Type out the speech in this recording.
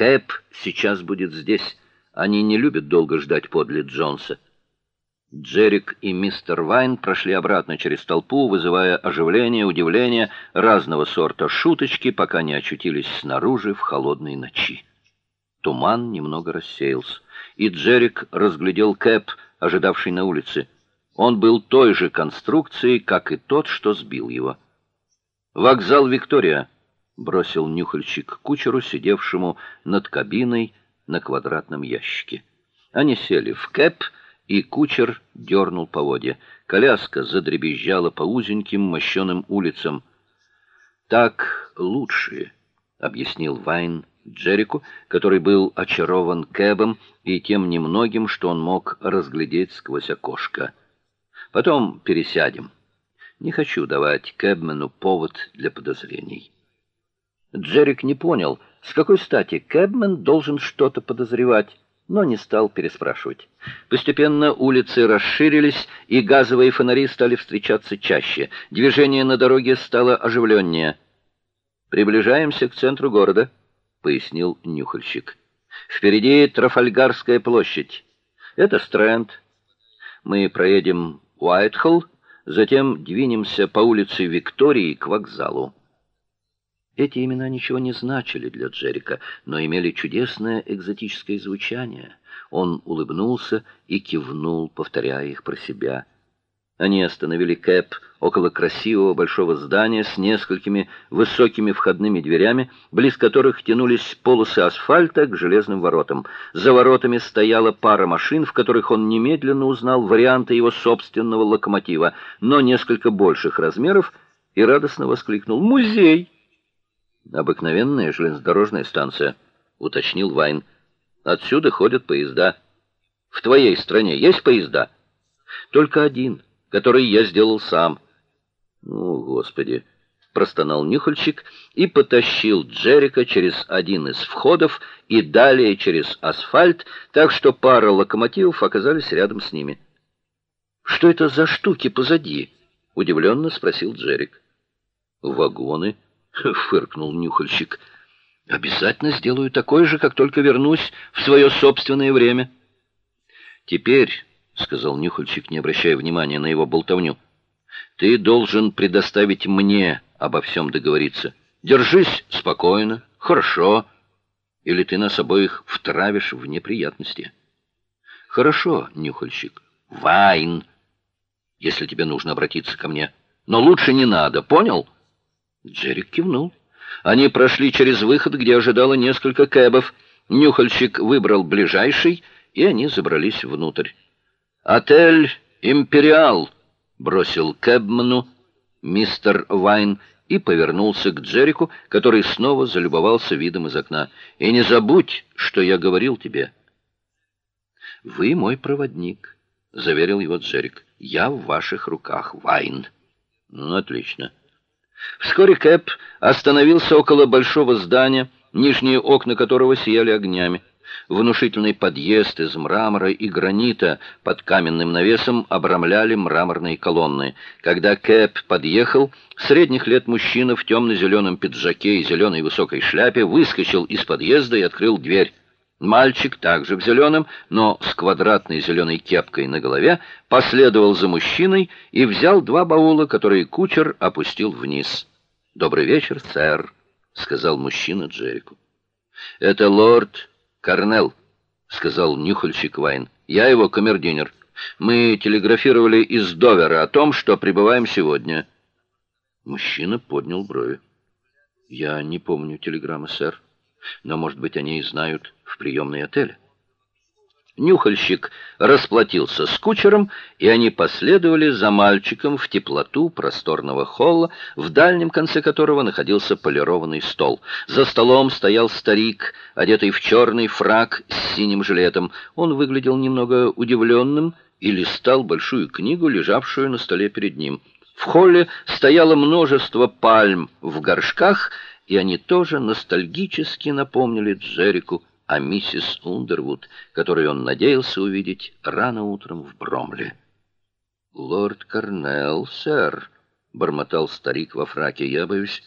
Кэп сейчас будет здесь. Они не любят долго ждать подле Джонса. Джерик и мистер Вайн прошли обратно через толпу, вызывая оживление, удивление, разного сорта шуточки, пока не очутились снаружи в холодной ночи. Туман немного рассеялся, и Джерик разглядел Кэп, ожидавший на улице. Он был той же конструкции, как и тот, что сбил его. Вокзал Виктория, бросил нюхальщик кучеру, сидевшему над кабиной на квадратном ящике. Они сели в Кэп и кучер дернул поводья. Коляска задребезжала по узеньким мощеным улицам. Так лучше, объяснил Вайн Джерику, который был очарован Кэбом и тем немногим, что он мог разглядеть сквозь окошко. Потом пересядем. Не хочу давать Кэбмену повод для подозрений. Джерик не понял, с какой стати Кэбмен должен что-то подозревать но не стал переспрашивать. Постепенно улицы расширились, и газовые фонари стали встречаться чаще. Движение на дороге стало оживленнее. Приближаемся к центру города, пояснил нюхальщик. Впереди Трафальгарская площадь. Это Стрэнд. Мы проедем Уайтхолл, затем двинемся по улице Виктории к вокзалу. Эти имена ничего не значили для Джерика, но имели чудесное экзотическое звучание. Он улыбнулся и кивнул, повторяя их про себя. Они остановили Кэп около красивого большого здания с несколькими высокими входными дверями, близ которых тянулись полосы асфальта к железным воротам. За воротами стояла пара машин, в которых он немедленно узнал варианты его собственного локомотива, но несколько больших размеров, и радостно воскликнул: "Музей!" Обыкновенная железнодорожная станция, уточнил Вайн. Отсюда ходят поезда. В твоей стране есть поезда? Только один, который я сделал сам. Ну, господи, простонал Нюхальчик и потащил Джерика через один из входов и далее через асфальт, так что пара локомотивов оказались рядом с ними. Что это за штуки позади? удивленно спросил Джерик. Вагоны фыркнул нюхальщик. Обязательно сделаю такое же, как только вернусь в свое собственное время. Теперь, сказал нюхальщик, не обращая внимания на его болтовню. Ты должен предоставить мне обо всем договориться. Держись спокойно, хорошо, или ты нас обоих втравишь в неприятности. Хорошо, нюхальщик. Вайн. Если тебе нужно обратиться ко мне, но лучше не надо, понял? Джерик кивнул. Они прошли через выход, где ожидало несколько кэбов. Нюхальщик выбрал ближайший, и они забрались внутрь. «Отель «Империал», — бросил кэбману мистер Вайн и повернулся к Джерику, который снова залюбовался видом из окна. «И не забудь, что я говорил тебе». «Вы мой проводник», — заверил его Джерик. «Я в ваших руках, Вайн». «Ну, отлично». Вскоре Кэп остановился около большого здания, нижние окна которого сияли огнями. Внушительный подъезд из мрамора и гранита под каменным навесом обрамляли мраморные колонны. Когда Кэп подъехал, средних лет мужчина в темно-зеленом пиджаке и зеленой высокой шляпе выскочил из подъезда и открыл дверь. Мальчик, также в зеленом, но с квадратной зеленой кепкой на голове, последовал за мужчиной и взял два баула, которые кучер опустил вниз. "Добрый вечер, сэр", сказал мужчина Джеррику. "Это лорд Карнел", сказал нюхальщик Вайн. "Я его камердинер. Мы телеграфировали из Довера о том, что прибываем сегодня". Мужчина поднял брови. "Я не помню телеграммы, сэр. Но, может быть, они и знают в приемной отеля. Нюхальщик расплатился с кучером, и они последовали за мальчиком в теплоту просторного холла, в дальнем конце которого находился полированный стол. За столом стоял старик, одетый в черный фрак с синим жилетом. Он выглядел немного удивленным и листал большую книгу, лежавшую на столе перед ним. В холле стояло множество пальм в горшках, и они тоже ностальгически напомнили Джеррику о миссис Ундервуд, которую он надеялся увидеть рано утром в Бромли. Лорд Карнелл, сэр, бормотал старик во фраке. Я боюсь,